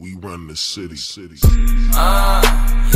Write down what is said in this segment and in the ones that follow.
We run the city. city. Ah,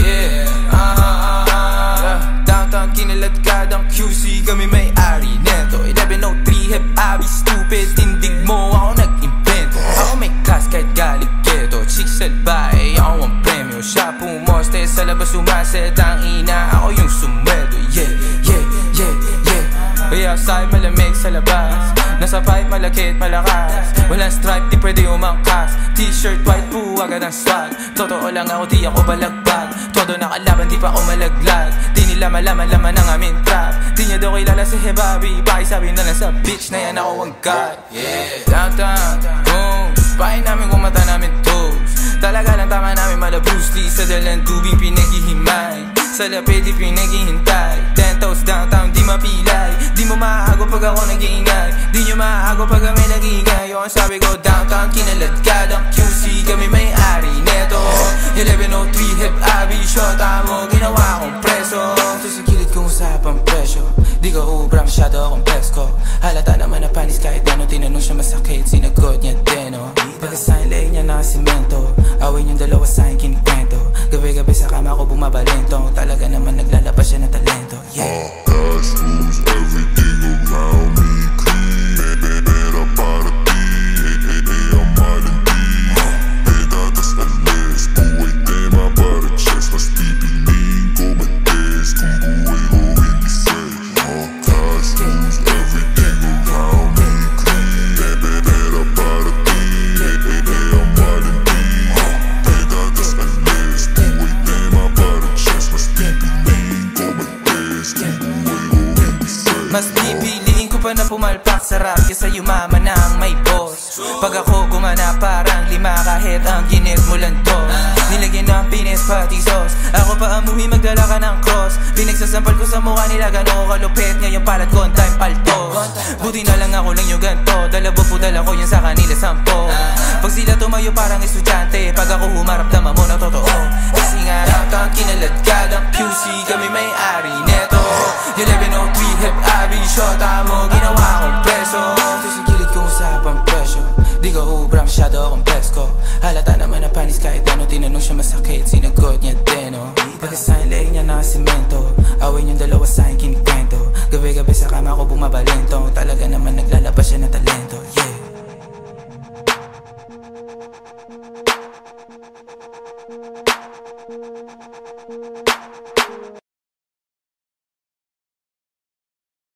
yeah, ah, ah, ah. Downtown kinaladkadang QC Kami may-ari neto. 1103 hep abi stupid. Tindig mo ako nag-invento. Ako may class kahit galing ghetto Chicks at bae, ako ang premyo. Siya pumoste sa labas sumaset. Ang ina, ako yung sumweldo Yeah, yeah, yeah, yeah. Kaya outside malamig sa labas Nasa pipe malakit malakas. Walang stripe di pwede umangkas. T-shirt white po agad ang swag Totoo lang ako di ako balagbag Todo nakalaban di pa ako malaglag. Di nila malaman laman ang aming trap. Di niya daw kilala si Hebabi Pakisabi na lang sa bitch na yan ako ang god Yeah, downtown, boom. Pahin namin kung mata namin toes. Talaga lang tama namin mala Bruce Lee. Sa dalang tubing pinaghihimay Sa lapid di pinaghihintay. Ten toes downtown di mapilay. Di mo maago pag ako nag-iingay. Di nyo maago pag kami nag-iingay Yung sabi ko downtown kinaladkad ang QC Kami may-ari neto. 1103 hip abi Shota mo ginawa kong preso. Ito sa gilid kong usapang presyo Di ko ubra masyado akong pesko Halata naman na panis kahit ano Tinanong siya masakit Sinagot niya din oh. Pagkasahin leeg niya na simento. Awin yung dalawa sa akin kinikwento Gabi-gabi sa kama ko bumabalento. Talaga naman naglalabas siya ng talento. Yeah. Cash rules everything Mas pipiliin ko pa na pumalpak sa rap Kesa yumaman na ang may boss. Pag ako gumana parang lima kahit ang ginit mo lang to. Nilagyan ng pinis pati sauce. Ako pa amuhi magdala ka ng cross. Pinagsasampal ko sa mukha nila gano'n ko kalupit. Ngayon palat ko ang time palto Buti na lang ako lang yung ganto. Dalabo po dala ko yun sa kanila sampo? Pag sila tumayo parang estudyante. Pag ako humarap tama mo na totoo. Kasi nga downtown kinaladkad ang QC Kami Masyado akong presko. Halata naman ang panis kahit ano Tinanong siya masakit, sinagot niya din oh. Pagkasahin leeg niya na simento Away yung dalawa sa akin kinikwento Gabi-gabi sa kama ko bumabalento. Talaga naman naglalabas siya na talento Yeah.